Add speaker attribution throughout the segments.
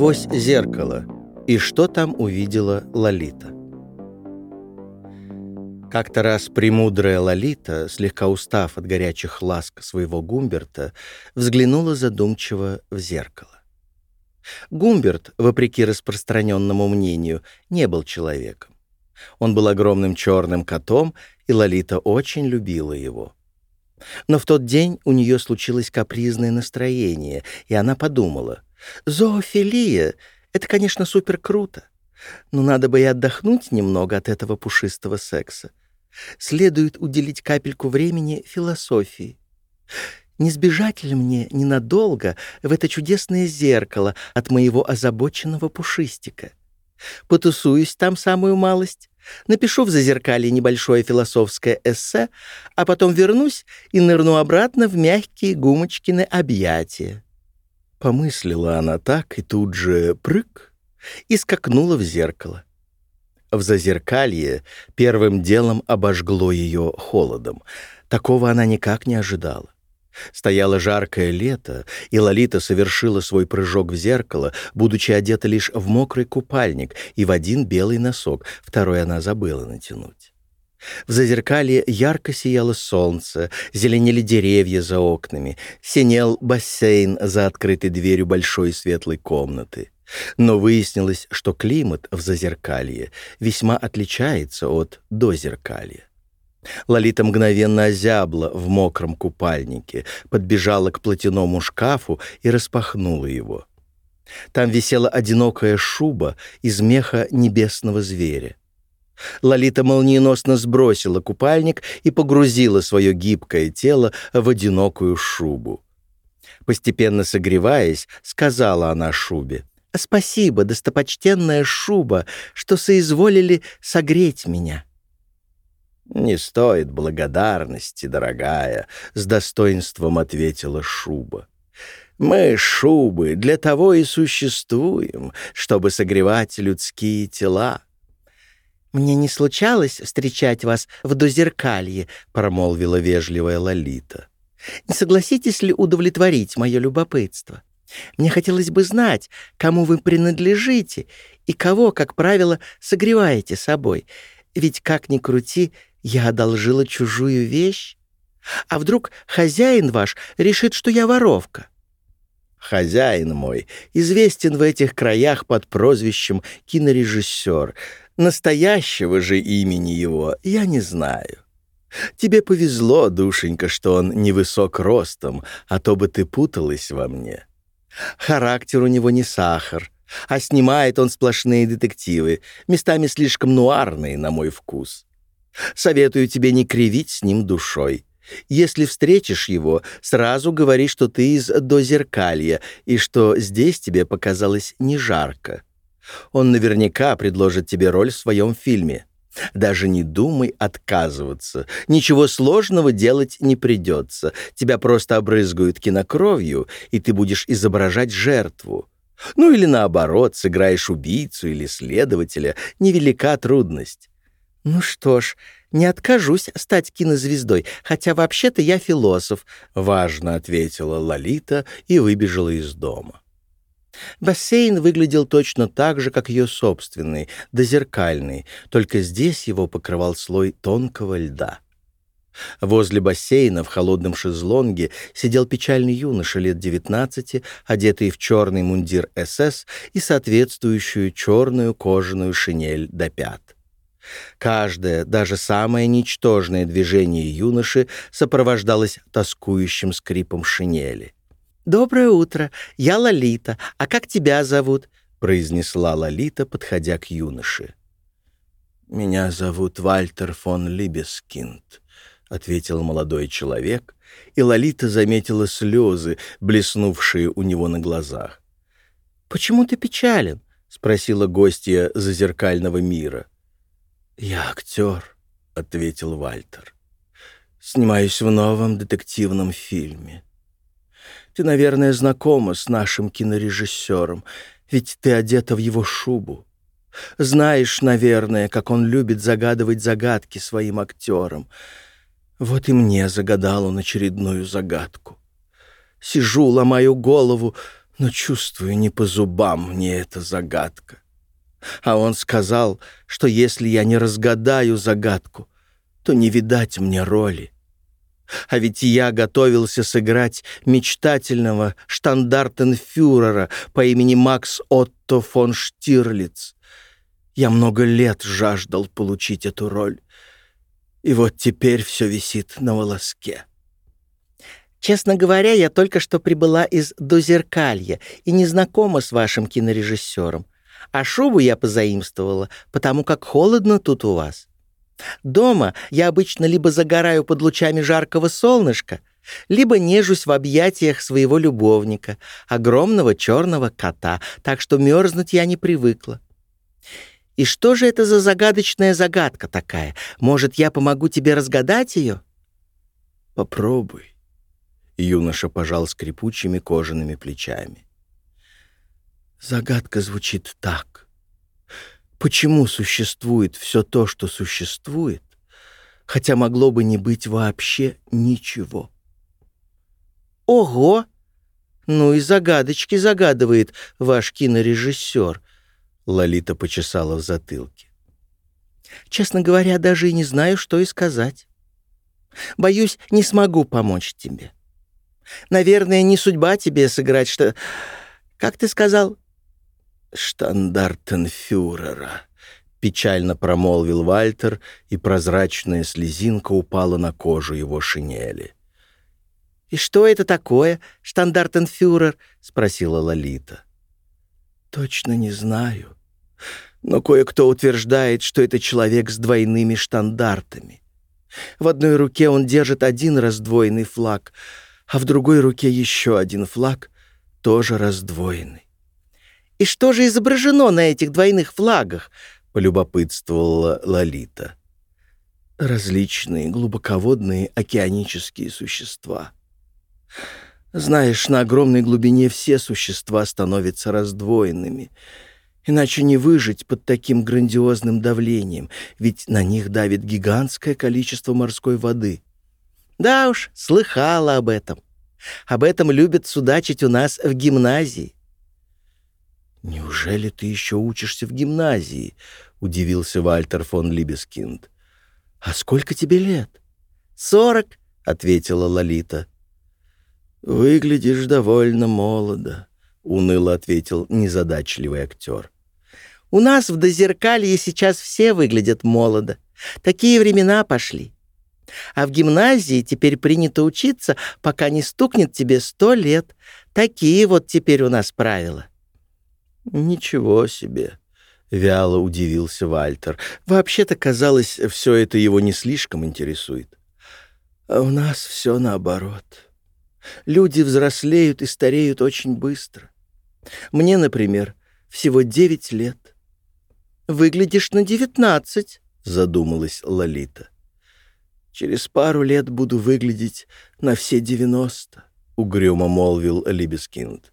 Speaker 1: Сквозь зеркало. И что там увидела Лолита? Как-то раз премудрая Лолита, слегка устав от горячих ласк своего Гумберта, взглянула задумчиво в зеркало. Гумберт, вопреки распространенному мнению, не был человеком. Он был огромным черным котом, и Лолита очень любила его. Но в тот день у нее случилось капризное настроение, и она подумала, «Зоофилия — это, конечно, супер круто, но надо бы и отдохнуть немного от этого пушистого секса. Следует уделить капельку времени философии. Не сбежать ли мне ненадолго в это чудесное зеркало от моего озабоченного пушистика? Потусуюсь там самую малость, Напишу в зазеркалье небольшое философское эссе, а потом вернусь и нырну обратно в мягкие гумочкины объятия. Помыслила она так и тут же прыг и скакнула в зеркало. В зазеркалье первым делом обожгло ее холодом. Такого она никак не ожидала. Стояло жаркое лето, и Лолита совершила свой прыжок в зеркало, будучи одета лишь в мокрый купальник и в один белый носок, второй она забыла натянуть. В зазеркалье ярко сияло солнце, зеленели деревья за окнами, синел бассейн за открытой дверью большой светлой комнаты. Но выяснилось, что климат в зазеркалье весьма отличается от дозеркалья. Лолита мгновенно озябла в мокром купальнике, подбежала к платяному шкафу и распахнула его. Там висела одинокая шуба из меха небесного зверя. Лолита молниеносно сбросила купальник и погрузила свое гибкое тело в одинокую шубу. Постепенно согреваясь, сказала она шубе, «Спасибо, достопочтенная шуба, что соизволили согреть меня».
Speaker 2: «Не стоит благодарности, дорогая», — с достоинством ответила Шуба. «Мы, шубы, для того и существуем, чтобы согревать людские тела».
Speaker 1: «Мне не случалось встречать вас в дозеркалье», — промолвила вежливая Лолита. «Не согласитесь ли удовлетворить мое любопытство? Мне хотелось бы знать, кому вы принадлежите и кого, как правило, согреваете собой. Ведь, как ни крути, — я одолжила чужую вещь? А вдруг хозяин ваш решит, что я воровка?
Speaker 2: Хозяин мой известен в этих краях под прозвищем кинорежиссер. Настоящего же имени его я не знаю. Тебе повезло, душенька, что он невысок ростом, а то бы ты путалась во мне. Характер у него не сахар, а снимает он сплошные детективы, местами слишком нуарные, на мой вкус. Советую тебе не кривить с ним душой. Если встретишь его, сразу говори, что ты из дозеркалья и что здесь тебе показалось не жарко. Он наверняка предложит тебе роль в своем фильме. Даже не думай отказываться. Ничего сложного делать не придется. Тебя просто обрызгают кинокровью, и ты будешь изображать жертву. Ну или наоборот, сыграешь убийцу или следователя. Невелика трудность.
Speaker 1: «Ну что ж, не откажусь стать кинозвездой, хотя вообще-то я философ», — важно ответила Лолита и выбежала из дома. Бассейн выглядел точно так же, как ее собственный, дозеркальный, только здесь его покрывал слой тонкого льда. Возле бассейна в холодном шезлонге сидел печальный юноша лет девятнадцати, одетый в черный мундир СС и соответствующую черную кожаную шинель до пят. Каждое, даже самое ничтожное движение юноши сопровождалось тоскующим скрипом шинели. «Доброе утро, я Лолита, а как тебя зовут?» — произнесла Лолита, подходя к юноше.
Speaker 2: «Меня зовут Вальтер фон Либескинд», — ответил молодой человек, и Лолита заметила слезы, блеснувшие у него на глазах.
Speaker 1: «Почему ты печален?» — спросила гостья зазеркального мира.
Speaker 2: «Я актер», — ответил Вальтер. «Снимаюсь в новом детективном фильме. Ты, наверное, знакома с нашим кинорежиссером, ведь ты одета в его шубу. Знаешь, наверное, как он любит загадывать загадки своим актерам. Вот и мне загадал он очередную загадку. Сижу, ломаю голову, Но чувствую, не по зубам мне эта загадка. А он сказал, что если я не разгадаю загадку, то не видать мне роли. А ведь я готовился сыграть мечтательного штандартенфюрера по имени Макс Отто фон Штирлиц. Я много лет жаждал получить эту роль. И вот теперь все висит на волоске.
Speaker 1: Честно говоря, я только что прибыла из Дозеркалья и не знакома с вашим кинорежиссером. А шубу я позаимствовала, потому как холодно тут у вас. Дома я обычно либо загораю под лучами жаркого солнышка, либо нежусь в объятиях своего любовника, огромного черного кота, так что мерзнуть я не привыкла. И что же это за загадочная загадка такая? Может, я помогу тебе разгадать ее?
Speaker 2: Попробуй. Юноша пожал скрипучими кожаными плечами. Загадка звучит так. Почему существует все то, что существует, хотя могло бы не быть вообще ничего?
Speaker 1: Ого! Ну и загадочки загадывает ваш кинорежиссер. Лолита почесала в затылке. Честно говоря, даже и не знаю, что и сказать. Боюсь, не смогу помочь тебе. Наверное, не судьба тебе сыграть, что... Как ты сказал?
Speaker 2: «Штандартенфюрера», — печально промолвил Вальтер, и прозрачная слезинка упала на кожу его шинели.
Speaker 1: «И что это такое, штандартенфюрер?» — спросила Лолита.
Speaker 2: «Точно не знаю. Но кое-кто утверждает, что это человек с двойными штандартами. В одной руке он держит один раздвоенный флаг, а в другой руке еще один флаг, тоже раздвоенный.
Speaker 1: «И что же изображено на этих двойных флагах?» — полюбопытствовала Лолита.
Speaker 2: «Различные глубоководные океанические существа. Знаешь, на огромной глубине все существа становятся раздвоенными, иначе не выжить под таким грандиозным давлением, ведь на них давит гигантское количество морской воды».
Speaker 1: «Да уж, слыхала об этом. Об этом любят судачить у нас в гимназии.
Speaker 2: «Неужели ты еще учишься в гимназии?» — удивился Вальтер фон Либескинд. «А сколько тебе лет?»
Speaker 1: «Сорок», — ответила Лолита.
Speaker 2: «Выглядишь довольно молодо», — уныло ответил незадачливый актер.
Speaker 1: «У нас в Дозеркалье сейчас все выглядят молодо. Такие времена пошли. А в гимназии теперь принято учиться, пока не стукнет тебе сто лет. Такие вот теперь у нас правила».
Speaker 2: «Ничего себе!» — вяло удивился Вальтер. «Вообще-то, казалось, все это его не слишком интересует. А у нас все наоборот. Люди взрослеют и стареют очень быстро. Мне, например, всего девять лет».
Speaker 1: «Выглядишь на девятнадцать», —
Speaker 2: задумалась Лолита. «Через пару лет буду выглядеть на все девяносто», — угрюмо молвил Либескинд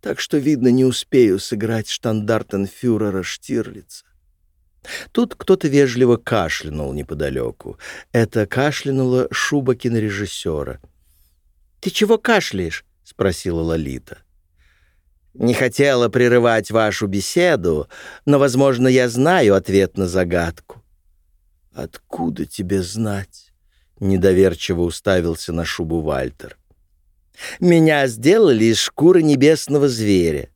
Speaker 2: так что, видно, не успею сыграть штандартенфюрера Штирлица. Тут кто-то вежливо кашлянул неподалеку. Это кашлянула шуба кинорежиссера.
Speaker 1: «Ты чего кашляешь?» — спросила Лолита.
Speaker 2: «Не хотела прерывать вашу беседу, но, возможно, я знаю ответ на загадку». «Откуда тебе знать?» — недоверчиво уставился на шубу Вальтер. Меня сделали из шкуры небесного зверя.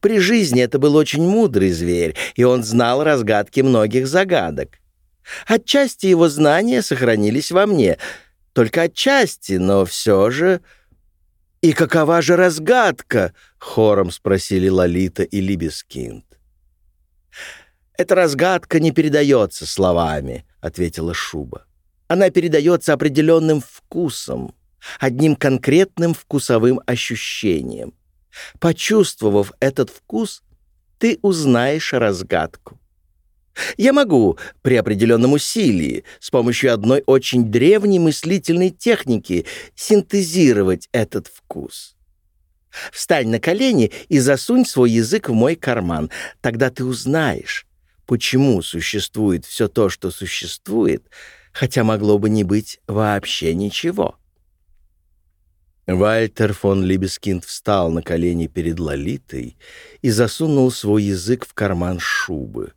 Speaker 2: При жизни это был очень мудрый зверь, и он знал разгадки многих загадок. Отчасти его знания сохранились во мне, только отчасти, но все же... «И какова же разгадка?» — хором спросили Лолита и Либескинд. «Эта разгадка не передается словами», — ответила Шуба. «Она передается определенным вкусом одним конкретным вкусовым ощущением. Почувствовав этот вкус, ты узнаешь разгадку. Я могу при определенном усилии с помощью одной очень древней мыслительной техники синтезировать этот вкус. Встань на колени и засунь свой язык в мой карман. Тогда ты узнаешь, почему существует все то, что существует, хотя могло бы не быть вообще ничего.
Speaker 1: Вальтер фон Либескинд встал на колени перед Лолитой и засунул свой язык в карман шубы.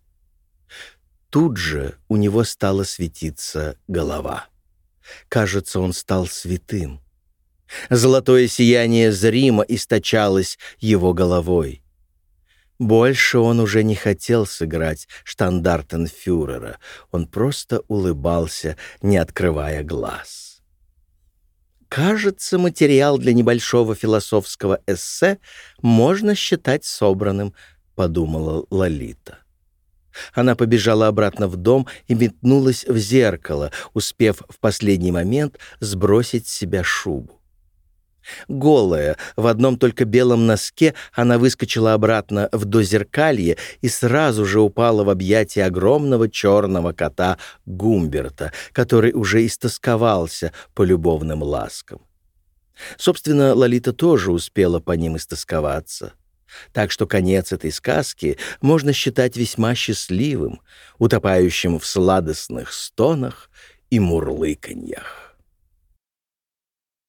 Speaker 1: Тут же у него стала светиться голова. Кажется, он стал святым. Золотое сияние зримо источалось его головой. Больше он уже не хотел сыграть штандартенфюрера. Он просто улыбался, не открывая глаз. Кажется, материал для небольшого философского эссе можно считать собранным, подумала Лолита. Она побежала обратно в дом и метнулась в зеркало, успев в последний момент сбросить с себя шубу. Голая, в одном только белом носке, она выскочила обратно в дозеркалье и сразу же упала в объятия огромного черного кота Гумберта, который уже истосковался по любовным ласкам. Собственно, Лолита тоже успела по ним истосковаться. Так что конец этой сказки можно считать весьма счастливым, утопающим в сладостных стонах и мурлыканьях.